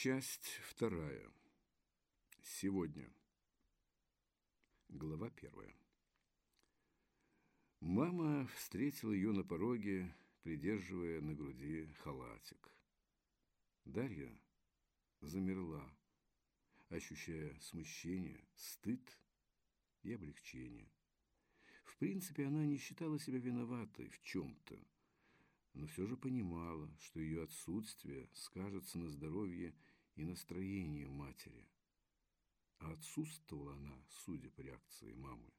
Часть вторая. Сегодня. Глава первая. Мама встретила ее на пороге, придерживая на груди халатик. Дарья замерла, ощущая смущение, стыд и облегчение. В принципе, она не считала себя виноватой в чем-то, но все же понимала, что ее отсутствие скажется на здоровье и настроении матери. А отсутствовала она, судя по реакции мамы,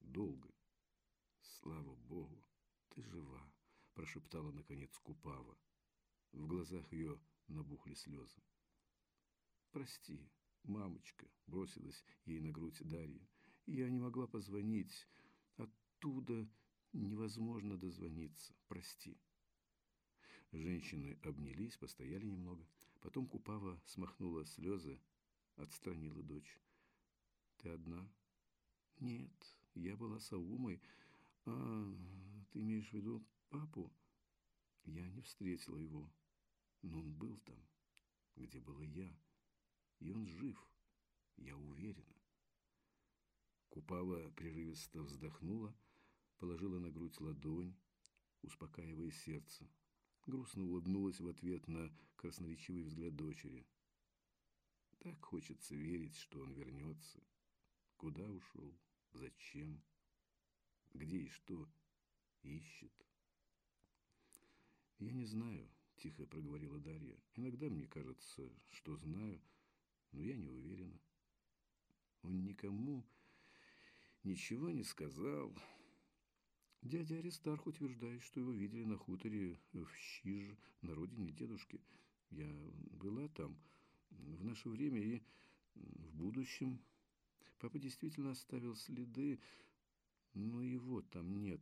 долго. «Слава Богу, ты жива!» – прошептала, наконец, Купава. В глазах ее набухли слезы. «Прости, мамочка», – бросилась ей на грудь Дарья. «Я не могла позвонить. Оттуда невозможно дозвониться. Прости». Женщины обнялись, постояли немного. Потом Купава смахнула слезы, отстранила дочь. «Ты одна?» «Нет, я была с Аумой. А ты имеешь в виду папу?» Я не встретила его, но он был там, где была я, и он жив, я уверена. Купава прерывисто вздохнула, положила на грудь ладонь, успокаивая сердце, грустно улыбнулась в ответ на красноречивый взгляд дочери. Так хочется верить, что он вернется. Куда ушел? Зачем? Где и что ищет? «Я не знаю», – тихо проговорила Дарья. «Иногда мне кажется, что знаю, но я не уверена. Он никому ничего не сказал». Дядя Аристарх утверждает, что его видели на хуторе в Щиж, на родине дедушки. Я была там в наше время и в будущем. Папа действительно оставил следы, но его там нет.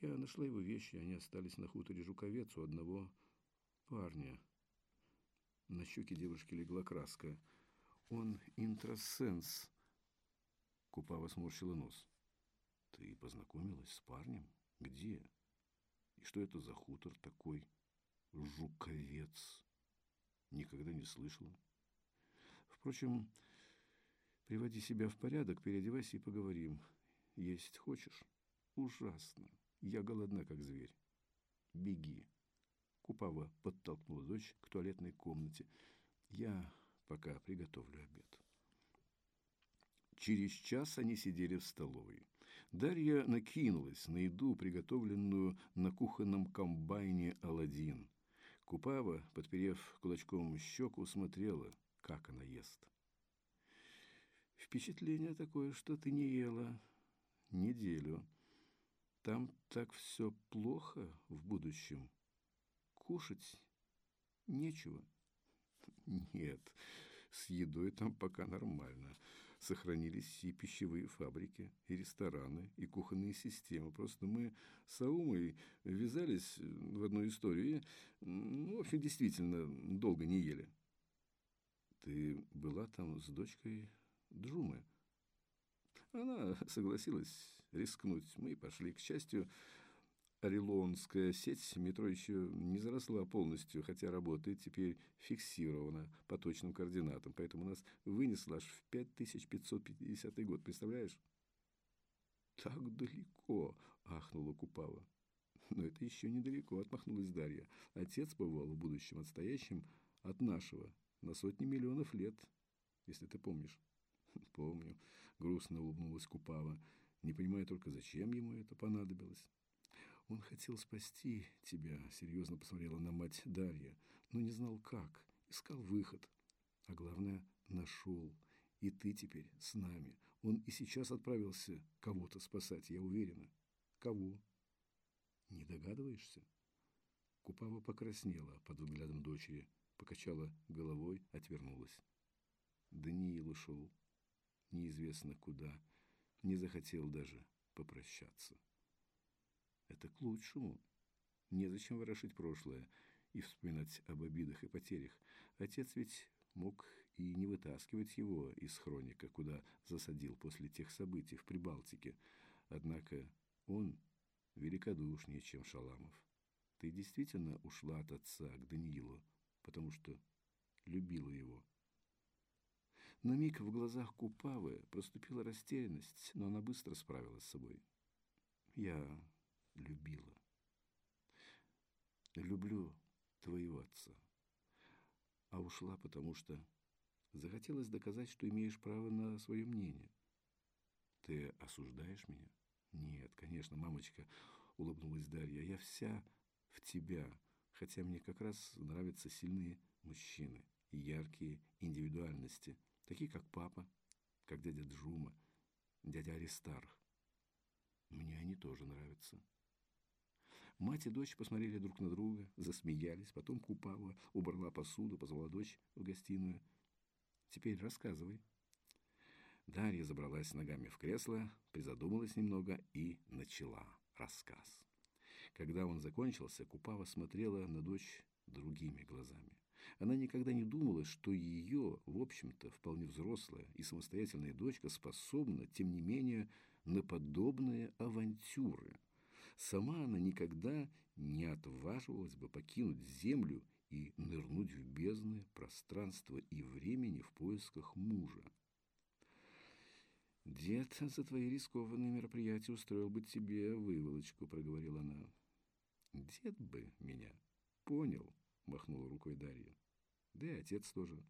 Я нашла его вещи, они остались на хуторе Жуковец у одного парня. На щеке девушки легла краска. Он интросенс. Купава сморщила нос. Ты познакомилась с парнем? Где? И что это за хутор такой? Жуковец. Никогда не слышала. Впрочем, приводи себя в порядок, переодевайся и поговорим. Есть хочешь? Ужасно. Я голодна, как зверь. Беги. Купава подтолкнула дочь к туалетной комнате. Я пока приготовлю обед. Через час они сидели в столовой. Дарья накинулась на еду, приготовленную на кухонном комбайне «Аладдин». Купава, подперев кулачком щеку, смотрела, как она ест. «Впечатление такое, что ты не ела неделю. Там так все плохо в будущем. Кушать нечего». «Нет, с едой там пока нормально сохранились и пищевые фабрики, и рестораны, и кухонные системы. Просто мы с Аумой ввязались в одну историю и, ну, в общем, действительно долго не ели. Ты была там с дочкой Джумы? Она согласилась рискнуть. Мы пошли. К счастью, Орелонская сеть метро еще не заросла полностью, хотя работает теперь фиксирована по точным координатам, поэтому нас вынесло аж в 5550 год, представляешь? «Так далеко!» – ахнула Купава. «Но это еще недалеко», – отмахнулась Дарья. «Отец бывал в будущем отстоящим от нашего на сотни миллионов лет, если ты помнишь». «Помню», – грустно улыбнулась Купава, не понимая только, зачем ему это понадобилось. Он хотел спасти тебя, серьезно посмотрела на мать Дарья, но не знал как, искал выход. А главное, нашел. И ты теперь с нами. Он и сейчас отправился кого-то спасать, я уверена. Кого? Не догадываешься? Купава покраснела под взглядом дочери, покачала головой, отвернулась. Даниил ушел. Неизвестно куда. Не захотел даже попрощаться. Это к лучшему. Незачем ворошить прошлое и вспоминать об обидах и потерях. Отец ведь мог и не вытаскивать его из хроника, куда засадил после тех событий в Прибалтике. Однако он великодушнее, чем Шаламов. Ты действительно ушла от отца к Даниилу, потому что любила его. На миг в глазах Купавы проступила растерянность, но она быстро справилась с собой. Я любила. Люблю твоего отца. А ушла, потому что захотелось доказать, что имеешь право на свое мнение. Ты осуждаешь меня? Нет, конечно, мамочка, улыбнулась Дарья. Я вся в тебя, хотя мне как раз нравятся сильные мужчины и яркие индивидуальности, такие как папа, как дядя Джума, дядя Аристарх. Мне они тоже нравятся. Мать и дочь посмотрели друг на друга, засмеялись, потом Купава убрала посуду, позвала дочь в гостиную. «Теперь рассказывай». Дарья забралась ногами в кресло, призадумалась немного и начала рассказ. Когда он закончился, Купава смотрела на дочь другими глазами. Она никогда не думала, что ее, в общем-то, вполне взрослая и самостоятельная дочка способна, тем не менее, на подобные авантюры. Сама она никогда не отваживалась бы покинуть землю и нырнуть в бездны пространства и времени в поисках мужа. «Дед за твои рискованные мероприятия устроил бы тебе выволочку», — проговорила она. «Дед бы меня понял», — махнула рукой Дарья. «Да и отец тоже».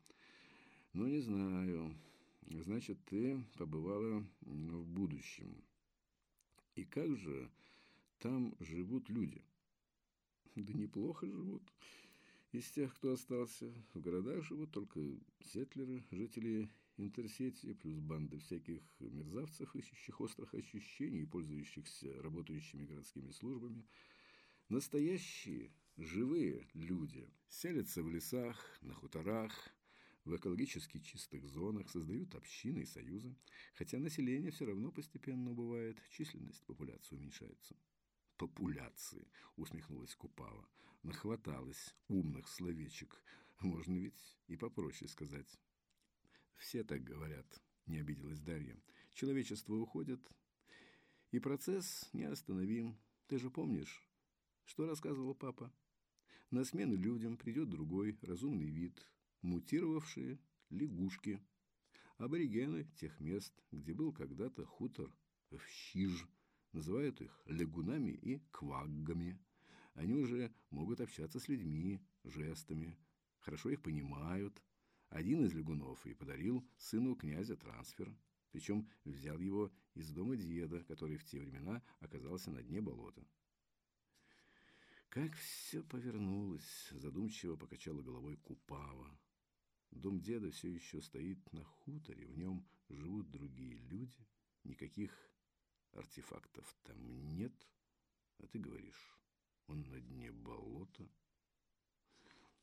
«Ну, не знаю. Значит, ты побывала в будущем. И как же там живут люди. Да неплохо живут. Из тех, кто остался, в городах живут только сетлеры, жители Интерсети, плюс банды всяких мерзавцев, ищущих острых ощущений и пользующихся работающими городскими службами. Настоящие, живые люди селятся в лесах, на хуторах, в экологически чистых зонах, создают общины и союзы, хотя население все равно постепенно убывает, численность популяции уменьшается популяции, усмехнулась Купава. Нахваталась умных словечек. Можно ведь и попроще сказать. Все так говорят, не обиделась Дарья. Человечество уходит, и процесс неостановим. Ты же помнишь, что рассказывал папа? На смену людям придет другой разумный вид, мутировавшие лягушки. Аборигены тех мест, где был когда-то хутор в Щиж, Называют их лягунами и кваггами. Они уже могут общаться с людьми жестами, хорошо их понимают. Один из лягунов и подарил сыну князя трансфер, причем взял его из дома деда, который в те времена оказался на дне болота. Как все повернулось, задумчиво покачала головой Купава. Дом деда все еще стоит на хуторе, в нем живут другие люди, никаких Артефактов там нет, а ты говоришь, он на дне болота.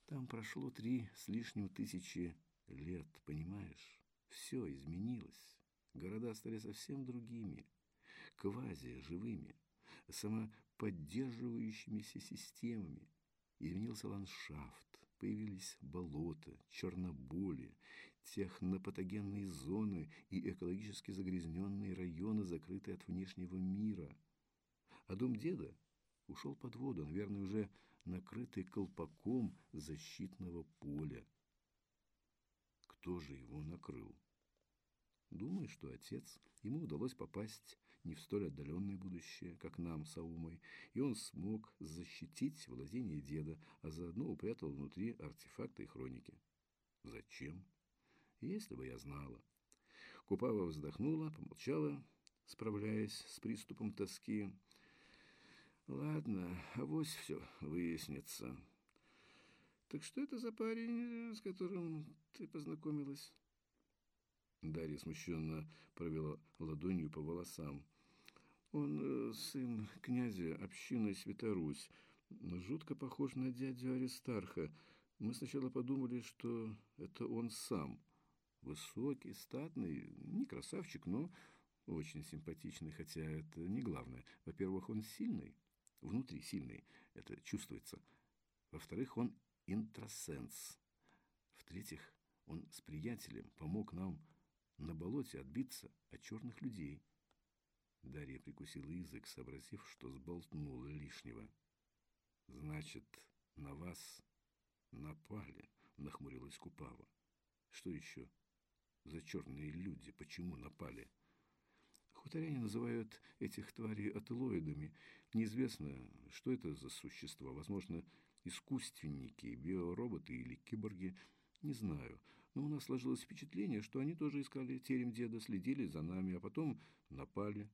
Там прошло три с лишним тысячи лет, понимаешь? Все изменилось. Города стали совсем другими, квази-живыми, самоподдерживающимися системами. Изменился ландшафт, появились болота, черноболи, технопатогенные зоны и экологически загрязненные районы, закрытые от внешнего мира. А дом деда ушел под воду, наверное, уже накрытый колпаком защитного поля. Кто же его накрыл? Думаю, что отец. Ему удалось попасть не в столь отдаленное будущее, как нам с Аумой, и он смог защитить владение деда, а заодно упрятал внутри артефакты и хроники. Зачем? Если бы я знала. Купава вздохнула, помолчала, справляясь с приступом тоски. Ладно, авось все выяснится. Так что это за парень, с которым ты познакомилась? Дарья смущенно провела ладонью по волосам. Он э, сын князя общины Святорусь. Жутко похож на дядю Аристарха. Мы сначала подумали, что это он сам – Высокий, статный, не красавчик, но очень симпатичный, хотя это не главное. Во-первых, он сильный, внутри сильный, это чувствуется. Во-вторых, он интросенс. В-третьих, он с приятелем помог нам на болоте отбиться от черных людей. Дарья прикусила язык, сообразив, что сболтнула лишнего. «Значит, на вас напали?» нахмурилась Купава. Что еще за черные люди? Почему напали? Хуторяне называют этих тварей ателоидами. Неизвестно, что это за существа. Возможно, искусственники, биороботы или киборги. Не знаю. Но у нас сложилось впечатление, что они тоже искали терем деда, следили за нами, а потом напали.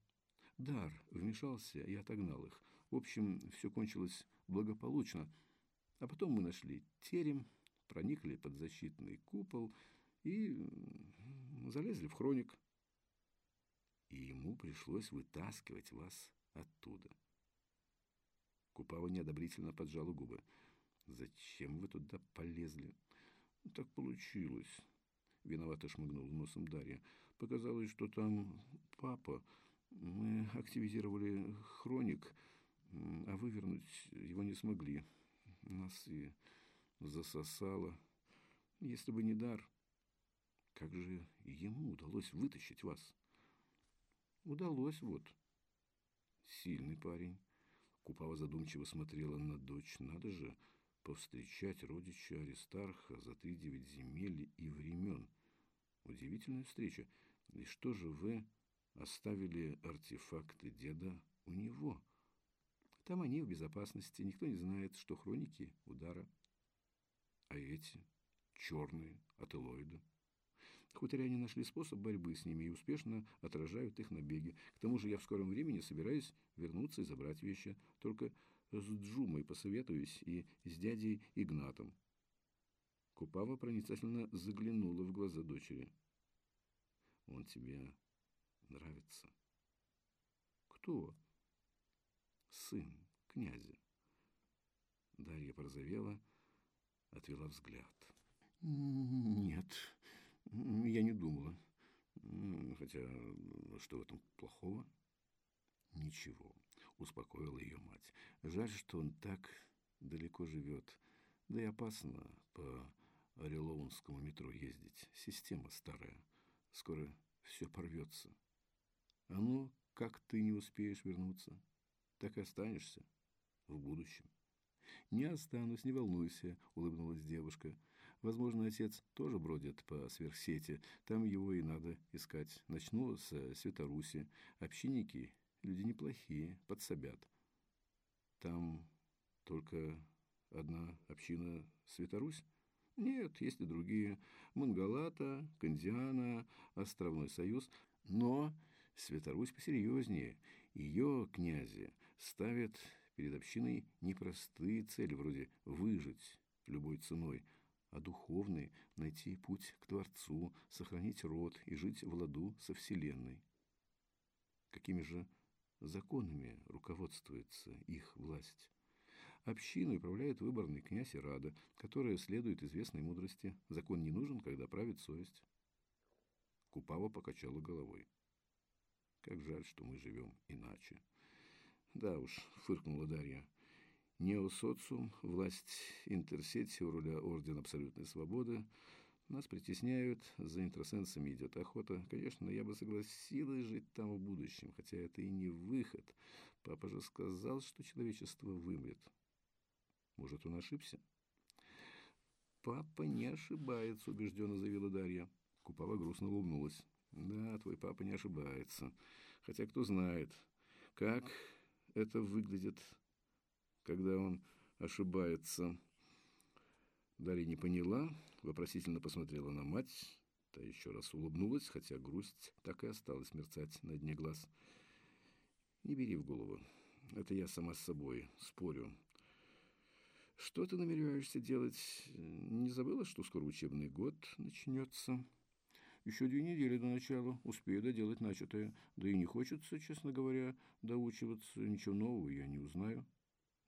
Дар вмешался и отогнал их. В общем, все кончилось благополучно. А потом мы нашли терем, проникли под защитный купол и залезли в хроник. И ему пришлось вытаскивать вас оттуда. Купава неодобрительно поджала губы. «Зачем вы туда полезли?» «Так получилось», — виновато шмыгнул носом Дарья. «Показалось, что там папа. Мы активизировали хроник, а вывернуть его не смогли. Нас и засосало. Если бы не дар, как же ему удалось вытащить вас? Удалось вот. Сильный парень. Купава задумчиво смотрела на дочь. Надо же повстречать родича Аристарха за три девять земель и времен. Удивительная встреча. И что же вы оставили артефакты деда у него? Там они в безопасности. Никто не знает, что хроники удара а эти черные ателоиды. Хуторяне нашли способ борьбы с ними и успешно отражают их набеги. К тому же я в скором времени собираюсь вернуться и забрать вещи. Только с Джумой посоветуюсь и с дядей Игнатом. Купава проницательно заглянула в глаза дочери. «Он тебе нравится?» «Кто?» «Сын князя». Дарья порозовела, отвела взгляд. «Нет, я не думала. Хотя, что в этом плохого?» «Ничего», — успокоила ее мать. «Жаль, что он так далеко живет. Да и опасно по Орелоунскому метро ездить. Система старая. Скоро все порвется. А ну, как ты не успеешь вернуться, так и останешься в будущем». «Не останусь, не волнуйся», — улыбнулась девушка. «Возможно, отец тоже бродит по сверхсети. Там его и надо искать. Начну с Светоруси. Общинники — люди неплохие, подсобят. Там только одна община Светорусь?» Нет, есть и другие. Мангалата, Кандиана, Островной Союз. Но Светорусь посерьезнее. Ее князи ставят перед общиной непростые цели, вроде выжить любой ценой, а духовные – найти путь к Творцу, сохранить род и жить в ладу со Вселенной. Какими же законами руководствуется их власть? Общиной управляет выборный князь и рада, которая следует известной мудрости. Закон не нужен, когда правит совесть. Купава покачала головой. Как жаль, что мы живем иначе. Да уж, фыркнула Дарья. Неосоциум, власть интерсети у руля Ордена Абсолютной Свободы. Нас притесняют, за интросенсами идет охота. Конечно, я бы согласилась жить там в будущем, хотя это и не выход. Папа же сказал, что человечество вымрет. Может, он ошибся? Папа не ошибается, убежденно заявила Дарья. Купава грустно улыбнулась. Да, твой папа не ошибается. Хотя кто знает, как это выглядит, когда он ошибается. Дарья не поняла, вопросительно посмотрела на мать. Та еще раз улыбнулась, хотя грусть так и осталась мерцать на дне глаз. «Не бери в голову. Это я сама с собой спорю. Что ты намереваешься делать? Не забыла, что скоро учебный год начнется?» Еще две недели до начала. Успею доделать начатое. Да и не хочется, честно говоря, доучиваться. Ничего нового я не узнаю.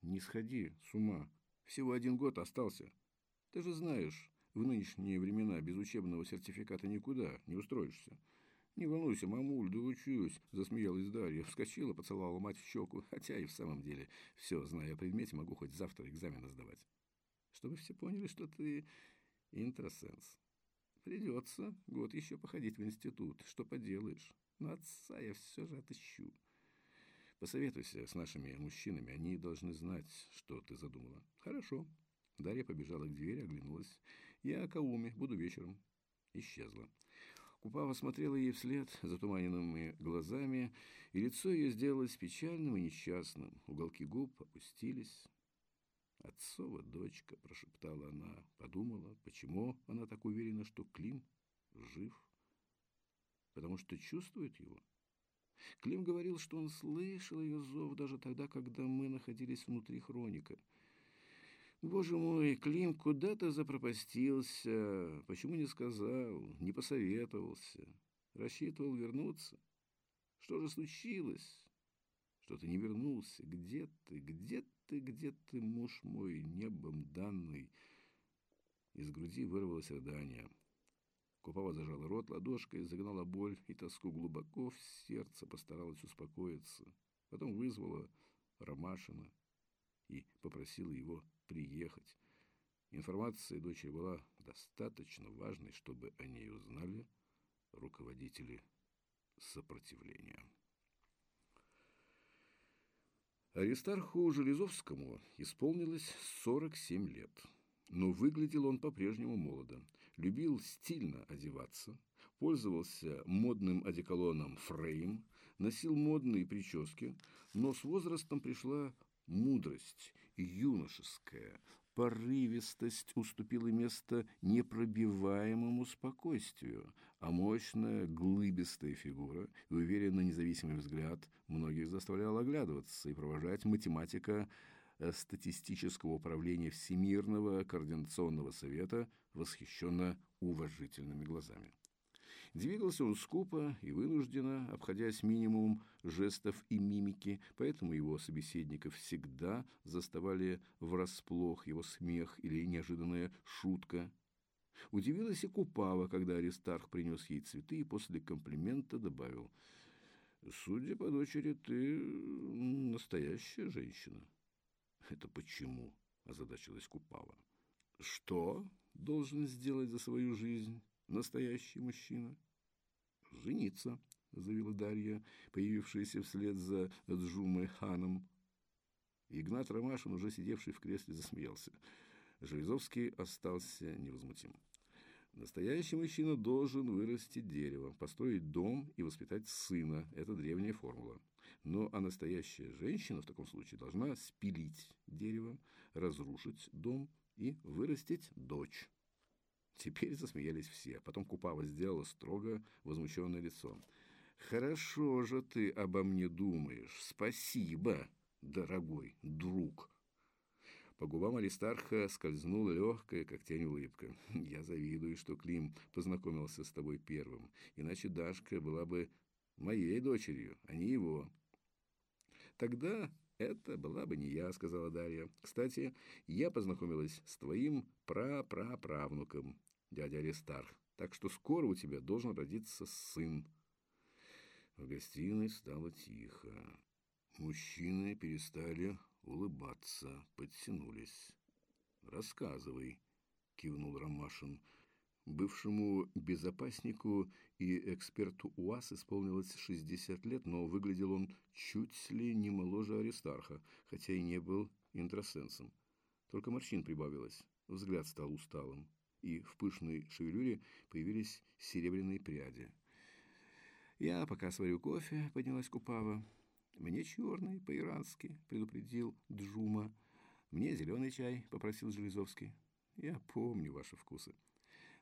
Не сходи с ума. Всего один год остался. Ты же знаешь, в нынешние времена без учебного сертификата никуда не устроишься. «Не волнуйся, мамуль, да учусь», – засмеялась Дарья. Вскочила, поцеловала мать в щеку. Хотя и в самом деле все, зная о предмете, могу хоть завтра экзамены сдавать. Чтобы все поняли, что ты интросенс. Придется год еще походить в институт. Что поделаешь? Но отца я все же отыщу. Посоветуйся с нашими мужчинами. Они должны знать, что ты задумала. Хорошо. Дарья побежала к двери, оглянулась. Я Кауми, буду вечером. Исчезла. Купава смотрела ей вслед затуманенными глазами, и лицо ее сделалось печальным и несчастным. Уголки губ опустились. «Отцова дочка», — прошептала она, подумала, почему она так уверена, что Клим жив. Потому что чувствует его. Клим говорил, что он слышал ее зов даже тогда, когда мы находились внутри хроника. Боже мой, Клим куда-то запропастился. Почему не сказал, не посоветовался? Рассчитывал вернуться? Что же случилось? Что ты не вернулся? Где ты? Где ты? Где ты, муж мой, небом данный? Из груди вырвалось рыдание. Купава зажала рот ладошкой, загнала боль и тоску глубоко в сердце, постаралась успокоиться. Потом вызвала Ромашина и попросила его приехать. Информация дочери была достаточно важной, чтобы о ней узнали руководители сопротивления. Аристарху Железовскому исполнилось 47 лет, но выглядел он по-прежнему молодо любил стильно одеваться, пользовался модным одеколоном «Фрейм», носил модные прически, но с возрастом пришла мудрость юношеская, порывистость уступила место непробиваемому спокойствию, а мощная глыбистая фигура и уверенно независимый взгляд многих заставлял оглядываться и провожать математика Э, статистического управления Всемирного координационного совета восхищенно уважительными глазами. Двигался он скупо и вынужденно, обходясь минимум жестов и мимики, поэтому его собеседников всегда заставали врасплох его смех или неожиданная шутка. Удивилась и Купава, когда Аристарх принес ей цветы и после комплимента добавил «Судя по дочери, ты настоящая женщина». «Это почему?» – озадачилась Купава. «Что должен сделать за свою жизнь настоящий мужчина?» «Жениться», – заявила Дарья, появившаяся вслед за Джумой Ханом. Игнат Ромашин, уже сидевший в кресле, засмеялся. Железовский остался невозмутим. Настоящий мужчина должен вырастить дерево, построить дом и воспитать сына. Это древняя формула. Но а настоящая женщина в таком случае должна спилить дерево, разрушить дом и вырастить дочь. Теперь засмеялись все. Потом Купава сделала строго возмущенное лицо. «Хорошо же ты обо мне думаешь. Спасибо, дорогой друг». По губам Аристарха скользнула легкая, как тень улыбка. «Я завидую, что Клим познакомился с тобой первым, иначе Дашка была бы моей дочерью, а не его. Тогда это была бы не я, сказала Дарья. Кстати, я познакомилась с твоим прапраправнуком, дядя Аристарх. Так что скоро у тебя должен родиться сын. В гостиной стало тихо. Мужчины перестали улыбаться, подтянулись. «Рассказывай», — кивнул Ромашин. Бывшему безопаснику и эксперту УАЗ исполнилось 60 лет, но выглядел он чуть ли не моложе Аристарха, хотя и не был интросенсом. Только морщин прибавилось, взгляд стал усталым, и в пышной шевелюре появились серебряные пряди. «Я пока сварю кофе», — поднялась Купава. «Мне черный, по-ирански», — предупредил Джума. «Мне зеленый чай», — попросил Железовский. «Я помню ваши вкусы».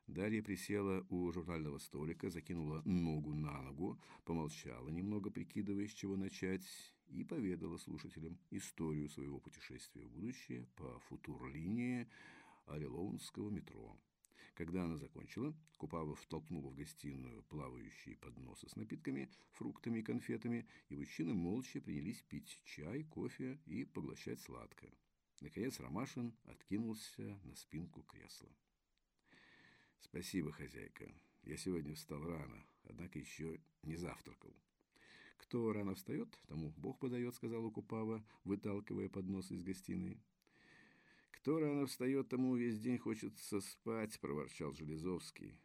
Дарья присела у журнального столика, закинула ногу на ногу, помолчала немного, прикидывая, с чего начать, и поведала слушателям историю своего путешествия в будущее по футур-линии Орелоунского метро. Когда она закончила, Купава втолкнула в гостиную плавающие подносы с напитками, фруктами и конфетами, и мужчины молча принялись пить чай, кофе и поглощать сладкое. Наконец Ромашин откинулся на спинку кресла. Спасибо, хозяйка. Я сегодня встал рано, однако еще не завтракал. Кто рано встает, тому Бог подает, сказала Купава, выталкивая поднос из гостиной. Кто рано встает, тому весь день хочется спать, проворчал Железовский.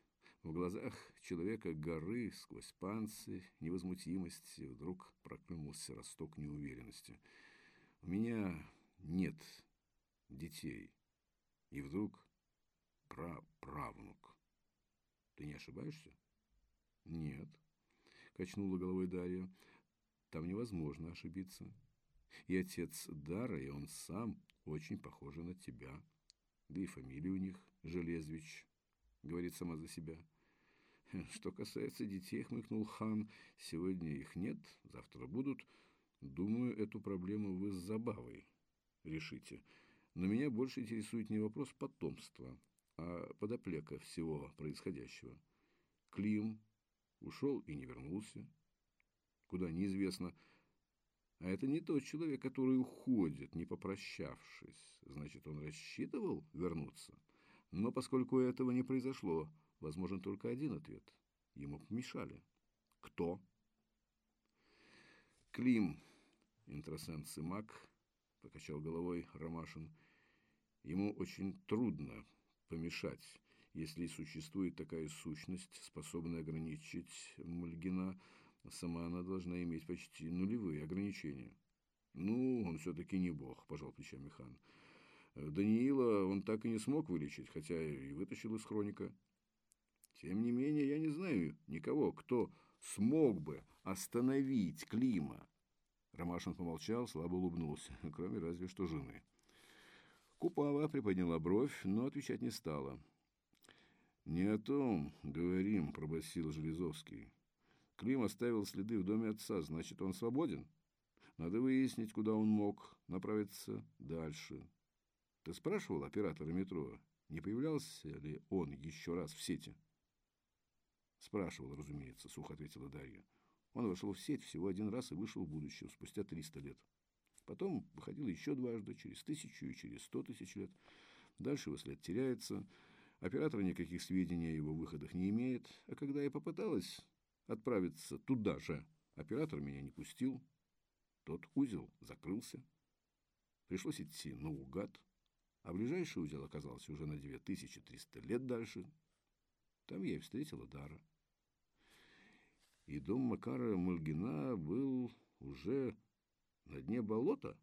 В глазах человека горы сквозь панцирь невозмутимости вдруг проклюнулся росток неуверенности. У меня нет детей. И вдруг праправнук. Ты не ошибаешься? Нет, качнула головой Дарья. Там невозможно ошибиться. И отец Дара, и он сам очень похожи на тебя. Да и фамилия у них Железвич, говорит сама за себя. Что касается детей, хмыкнул хан, сегодня их нет, завтра будут. Думаю, эту проблему вы с забавой решите. Но меня больше интересует не вопрос потомства, подоплека всего происходящего. Клим ушел и не вернулся. Куда неизвестно. А это не тот человек, который уходит, не попрощавшись. Значит, он рассчитывал вернуться. Но поскольку этого не произошло, возможен только один ответ. Ему помешали. Кто? Клим, интросенс Сымак, покачал головой Ромашин. Ему очень трудно помешать, если существует такая сущность, способная ограничить Мальгина, сама она должна иметь почти нулевые ограничения. Ну, он все-таки не бог, пожал плечами хан. Даниила он так и не смог вылечить, хотя и вытащил из хроника. Тем не менее, я не знаю никого, кто смог бы остановить Клима. Ромашин помолчал, слабо улыбнулся, кроме разве что жены. Купава приподняла бровь, но отвечать не стала. «Не о том говорим», — пробасил Железовский. «Клим оставил следы в доме отца, значит, он свободен. Надо выяснить, куда он мог направиться дальше. Ты спрашивал оператора метро, не появлялся ли он еще раз в сети?» Спрашивал, разумеется, сухо ответила Дарья. Он вошел в сеть всего один раз и вышел в будущее, спустя 300 лет. Потом выходил еще дважды, через тысячу и через сто тысяч лет. Дальше его след теряется. Оператор никаких сведений о его выходах не имеет. А когда я попыталась отправиться туда же, оператор меня не пустил. Тот узел закрылся. Пришлось идти наугад. А ближайший узел оказался уже на 2300 лет дальше. Там я и встретила Дара и дом Макара Мальгина был уже на дне болота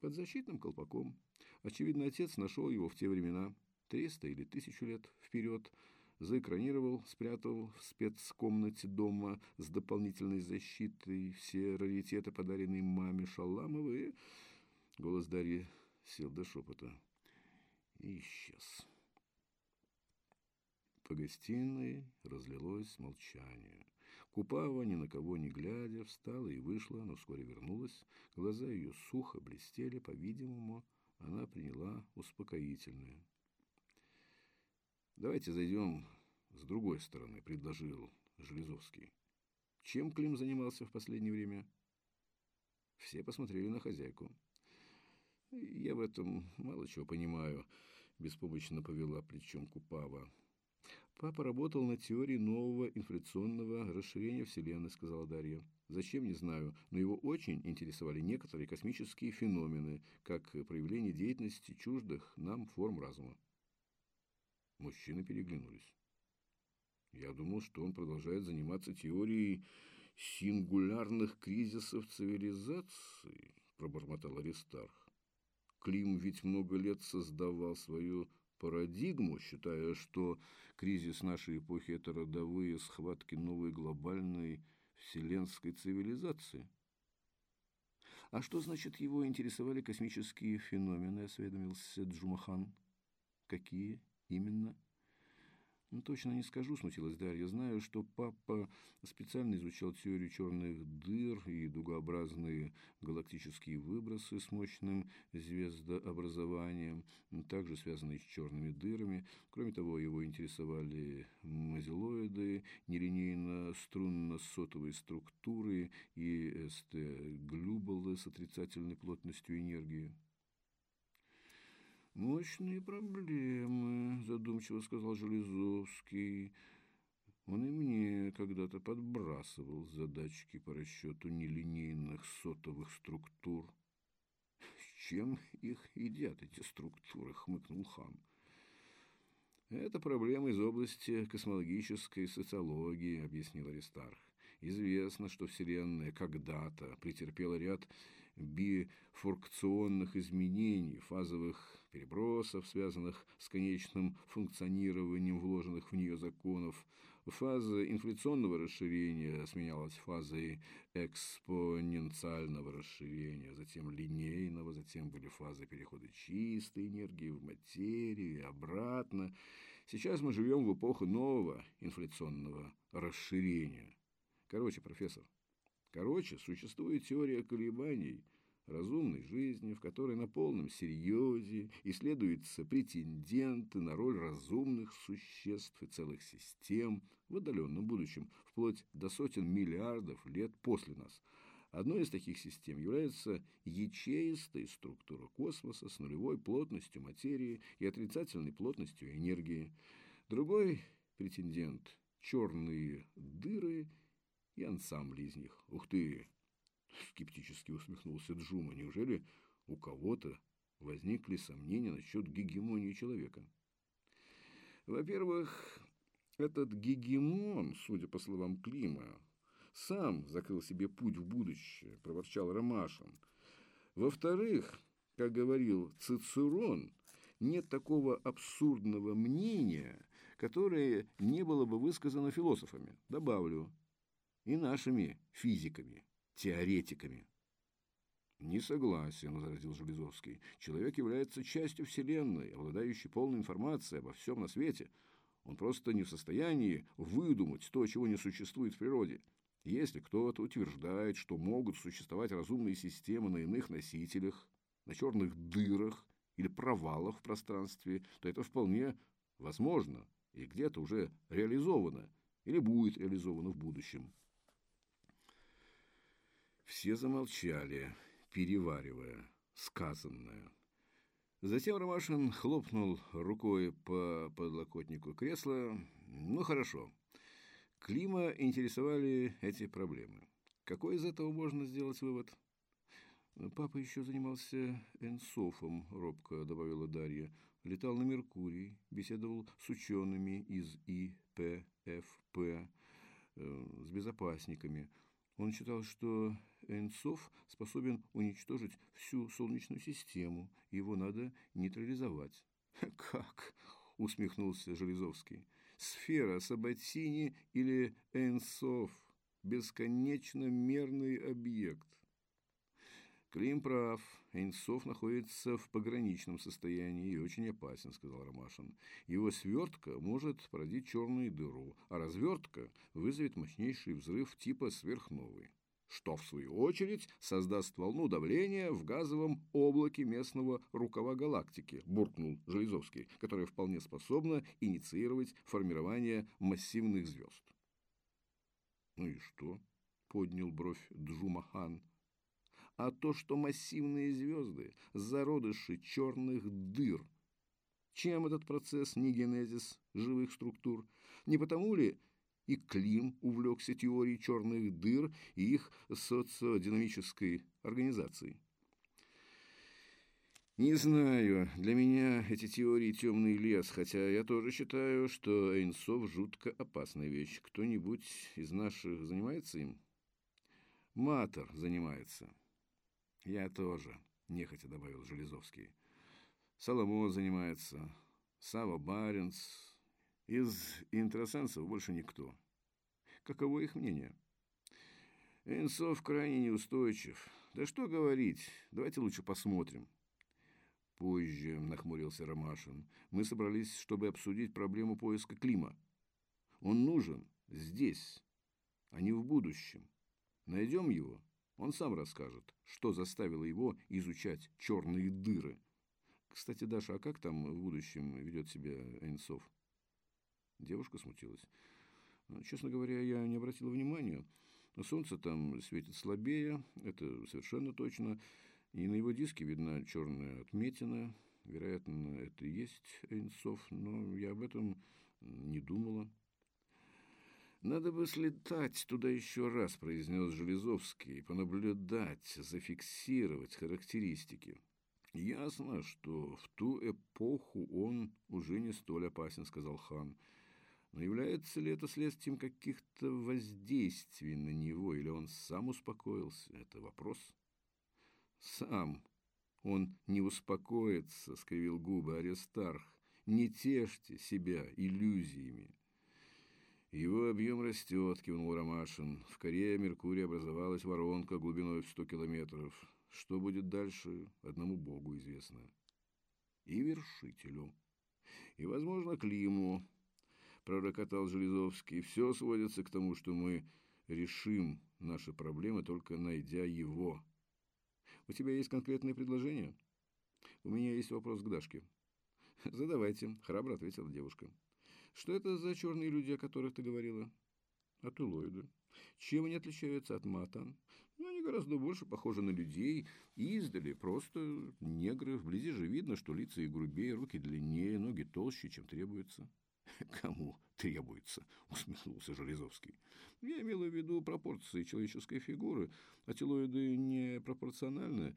под защитным колпаком. Очевидно, отец нашел его в те времена, 300 или тысячу лет вперед, заэкранировал, спрятал в спецкомнате дома с дополнительной защитой все раритеты, подаренные маме Шаламовой. Голос Дарьи сел до шепота. И исчез. По гостиной разлилось молчание. Купава, ни на кого не глядя, встала и вышла, но вскоре вернулась. Глаза ее сухо блестели, по-видимому, она приняла успокоительное. «Давайте зайдем с другой стороны», — предложил Железовский. «Чем Клим занимался в последнее время?» Все посмотрели на хозяйку. «Я в этом мало чего понимаю», — беспомощно повела плечом Купава. Папа работал над теорией нового инфляционного расширения Вселенной, сказала Дарья. Зачем, не знаю, но его очень интересовали некоторые космические феномены, как проявление деятельности чуждых нам форм разума. Мужчины переглянулись. Я думал, что он продолжает заниматься теорией сингулярных кризисов цивилизации, пробормотал Аристарх. Клим ведь много лет создавал свою парадигму, считая, что кризис нашей эпохи – это родовые схватки новой глобальной вселенской цивилизации. А что значит его интересовали космические феномены, осведомился Джумахан? Какие именно? Ну, точно не скажу, смутилась Дарья. Знаю, что папа специально изучал теорию черных дыр и дугообразные галактические выбросы с мощным звездообразованием, также связанные с черными дырами. Кроме того, его интересовали мазилоиды, нелинейно-струнно-сотовые структуры и СТ-глюболы с отрицательной плотностью энергии. «Мощные проблемы», – задумчиво сказал Железовский. Он и мне когда-то подбрасывал задачки по расчету нелинейных сотовых структур. «С чем их едят, эти структуры?» – хмыкнул хан. «Это проблема из области космологической социологии», – объяснил Аристарх. «Известно, что Вселенная когда-то претерпела ряд бифуркционных изменений, фазовых перебросов, связанных с конечным функционированием вложенных в нее законов. Фаза инфляционного расширения сменялась фазой экспоненциального расширения, затем линейного, затем были фазы перехода чистой энергии в материю и обратно. Сейчас мы живем в эпоху нового инфляционного расширения. Короче, профессор, короче, существует теория колебаний – разумной жизни, в которой на полном серьезе исследуются претенденты на роль разумных существ и целых систем в отдаленном будущем, вплоть до сотен миллиардов лет после нас. Одной из таких систем является ячеистая структура космоса с нулевой плотностью материи и отрицательной плотностью энергии. Другой претендент – черные дыры и ансамбли из них. Ух ты! Скептически усмехнулся Джума. Неужели у кого-то возникли сомнения насчет гегемонии человека? Во-первых, этот гегемон, судя по словам Клима, сам закрыл себе путь в будущее, проворчал Ромашин. Во-вторых, как говорил Цицерон, нет такого абсурдного мнения, которое не было бы высказано философами, добавлю, и нашими физиками теоретиками. «Не согласен», – возразил Железовский. «Человек является частью Вселенной, обладающей полной информацией обо всем на свете. Он просто не в состоянии выдумать то, чего не существует в природе. Если кто-то утверждает, что могут существовать разумные системы на иных носителях, на черных дырах или провалах в пространстве, то это вполне возможно и где-то уже реализовано или будет реализовано в будущем. Все замолчали, переваривая сказанное. Затем Ромашин хлопнул рукой по подлокотнику кресла. Ну, хорошо. Клима интересовали эти проблемы. Какой из этого можно сделать вывод? Папа еще занимался энсофом, робко добавила Дарья. Летал на Меркурий, беседовал с учеными из ИПФП, э, с безопасниками. Он считал, что Энцов способен уничтожить всю Солнечную систему, его надо нейтрализовать. «Как?» – усмехнулся Железовский. «Сфера Сабатини или Энцов – бесконечно мерный объект». Клим прав. Эйнсов находится в пограничном состоянии и очень опасен, сказал Ромашин. Его свертка может породить черную дыру, а развертка вызовет мощнейший взрыв типа сверхновой что, в свою очередь, создаст волну давления в газовом облаке местного рукава галактики, буркнул Железовский, которая вполне способна инициировать формирование массивных звезд. «Ну и что?» – поднял бровь Джумахан. «А то, что массивные звезды – зародыши черных дыр. Чем этот процесс не генезис живых структур? Не потому ли, и Клим увлекся теорией черных дыр и их социодинамической организацией. Не знаю, для меня эти теории темный лес, хотя я тоже считаю, что Эйнсов жутко опасная вещь. Кто-нибудь из наших занимается им? Матер занимается. Я тоже, нехотя добавил Железовский. Соломон занимается, Сава Баренц, из интросенсов больше никто. Каково их мнение? Энсов крайне неустойчив. Да что говорить, давайте лучше посмотрим. Позже, нахмурился Ромашин, мы собрались, чтобы обсудить проблему поиска Клима. Он нужен здесь, а не в будущем. Найдем его, он сам расскажет, что заставило его изучать черные дыры. Кстати, Даша, а как там в будущем ведет себя Энсов? Девушка смутилась. «Ну, честно говоря, я не обратила внимания. Солнце там светит слабее, это совершенно точно. И на его диске видна черная отметина. Вероятно, это и есть Эйнсов, но я об этом не думала. «Надо бы слетать туда еще раз», – произнес Железовский, – «понаблюдать, зафиксировать характеристики». «Ясно, что в ту эпоху он уже не столь опасен», – сказал хан. Но является ли это следствием каких-то воздействий на него, или он сам успокоился? Это вопрос. Сам Он не успокоится, скривил губы Аристарх. Не тешьте себя иллюзиями. Его объем растет, кивнул Ромашин. В коре Меркурия образовалась воронка глубиной в сто километров. Что будет дальше, одному Богу известно. И вершителю. И, возможно, Климу, пророкотал Железовский. Все сводится к тому, что мы решим наши проблемы, только найдя его. У тебя есть конкретные предложения? У меня есть вопрос к Дашке. Задавайте, храбро ответила девушка. Что это за черные люди, о которых ты говорила? Атулоиды. Чем они отличаются от матан? Ну, они гораздо больше похожи на людей. Издали просто негры. Вблизи же видно, что лица их грубее, руки длиннее, ноги толще, чем требуется. Кому требуется, усмехнулся Железовский. Я имел в виду пропорции человеческой фигуры. Ателоиды не пропорциональны.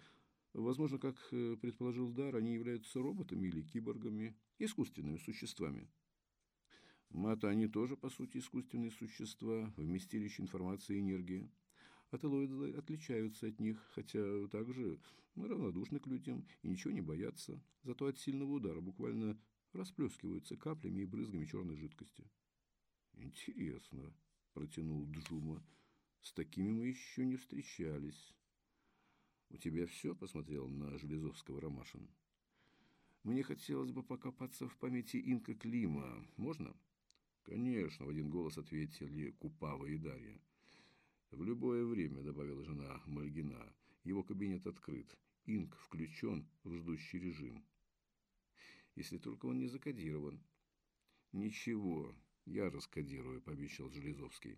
Возможно, как э, предположил Дар, они являются роботами или киборгами, искусственными существами. Мата они тоже, по сути, искусственные существа, вместилище информации и энергии. Ателоиды отличаются от них, хотя также равнодушны к людям и ничего не боятся. Зато от сильного удара буквально расплескиваются каплями и брызгами черной жидкости. «Интересно», – протянул Джума. «С такими мы еще не встречались». «У тебя все?» – посмотрел на Железовского Ромашин. «Мне хотелось бы покопаться в памяти Инка Клима. Можно?» «Конечно», – в один голос ответили Купава и Дарья. «В любое время», – добавила жена Мальгина, – «его кабинет открыт. Инк включен в ждущий режим если только он не закодирован. Ничего, я раскодирую, пообещал Железовский.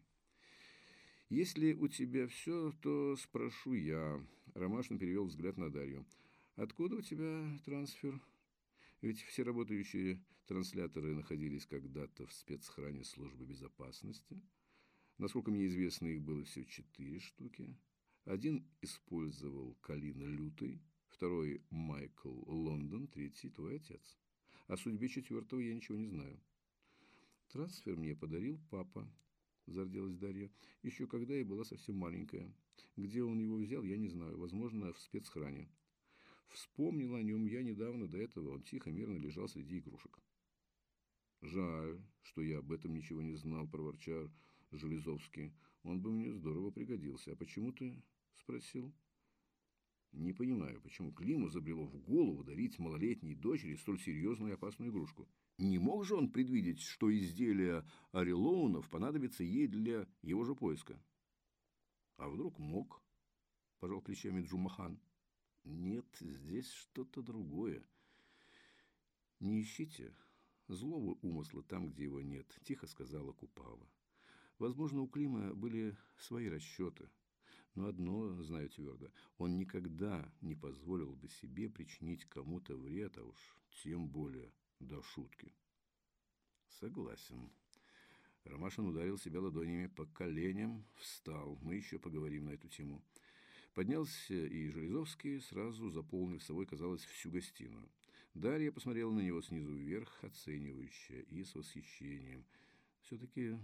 Если у тебя все, то спрошу я. Ромашин перевел взгляд на Дарью. Откуда у тебя трансфер? Ведь все работающие трансляторы находились когда-то в спецхране службы безопасности. Насколько мне известно, их было всего четыре штуки. Один использовал Калина Лютый, второй – Майкл Лондон, третий – твой отец. О судьбе четвертого я ничего не знаю. Трансфер мне подарил папа, зарделась Дарья, еще когда я была совсем маленькая. Где он его взял, я не знаю, возможно, в спецхране. Вспомнил о нем я недавно до этого, он тихо, мирно лежал среди игрушек. Жаль, что я об этом ничего не знал, проворчал Железовский. Он бы мне здорово пригодился. А почему ты спросил? Не понимаю, почему Климу забрело в голову дарить малолетней дочери столь серьезную и опасную игрушку. Не мог же он предвидеть, что изделие Орелоунов понадобится ей для его же поиска? А вдруг мог? Пожал плечами Джумахан. Нет, здесь что-то другое. Не ищите злого умысла там, где его нет, тихо сказала Купава. Возможно, у Клима были свои расчеты – но одно знаю твердо, он никогда не позволил бы себе причинить кому-то вред, а уж тем более до шутки. Согласен. Ромашин ударил себя ладонями по коленям, встал. Мы еще поговорим на эту тему. Поднялся и Железовский, сразу заполнив собой, казалось, всю гостиную. Дарья посмотрела на него снизу вверх, оценивающе и с восхищением. «Все-таки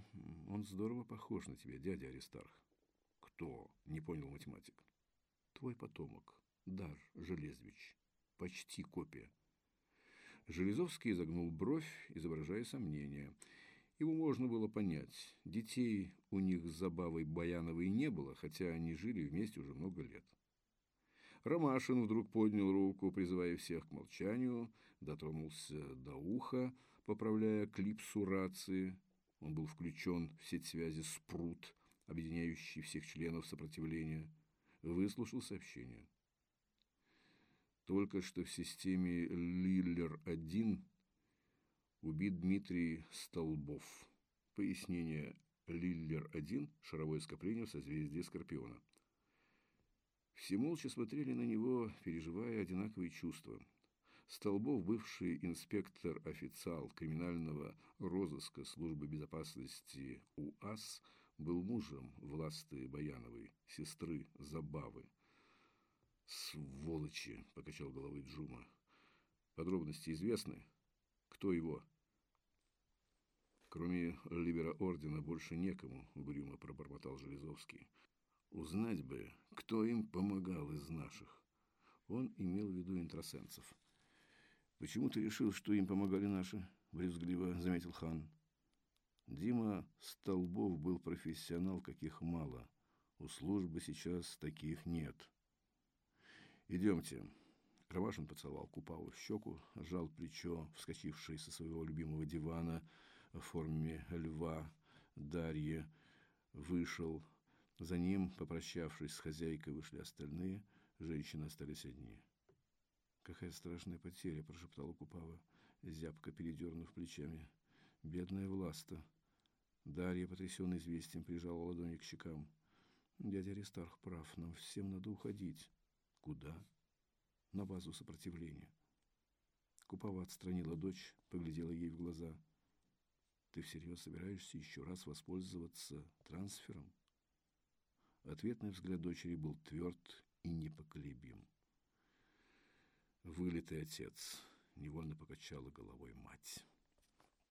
он здорово похож на тебя, дядя Аристарх». «Кто?» – не понял математик. «Твой потомок, Дар Железвич. Почти копия». Железовский изогнул бровь, изображая сомнение. Его можно было понять. Детей у них с Забавой Баяновой не было, хотя они жили вместе уже много лет. Ромашин вдруг поднял руку, призывая всех к молчанию, дотронулся до уха, поправляя клипсу рации. Он был включен в сеть связи «Спрут», объединяющий всех членов сопротивления, выслушал сообщение. Только что в системе Лиллер-1 убит Дмитрий Столбов. Пояснение Лиллер-1 – шаровое скопление в созвездии Скорпиона. Все молча смотрели на него, переживая одинаковые чувства. Столбов, бывший инспектор-официал криминального розыска службы безопасности УАС – был мужем Власты Баяновой, сестры Забавы. «Сволочи!» – покачал головой Джума. «Подробности известны? Кто его?» «Кроме Либера Ордена больше некому», – угрюмо пробормотал Железовский. «Узнать бы, кто им помогал из наших. Он имел в виду интросенсов. «Почему ты решил, что им помогали наши?» – брезгливо заметил хан. Дима Столбов был профессионал, каких мало. У службы сейчас таких нет. «Идемте». Ромашин поцеловал Купаву в щеку, сжал плечо, вскочивший со своего любимого дивана в форме льва Дарье, вышел. За ним, попрощавшись с хозяйкой, вышли остальные. Женщины остались одни. «Какая страшная потеря!» – прошептала Купава, зябко передернув плечами. «Бедная Власта!» Дарья, потрясенная известием, прижала ладони к щекам. «Дядя Аристарх прав, нам всем надо уходить». «Куда?» «На базу сопротивления». Купава отстранила дочь, поглядела ей в глаза. «Ты всерьез собираешься еще раз воспользоваться трансфером?» Ответный взгляд дочери был тверд и непоколебим. Вылитый отец, невольно покачала головой мать.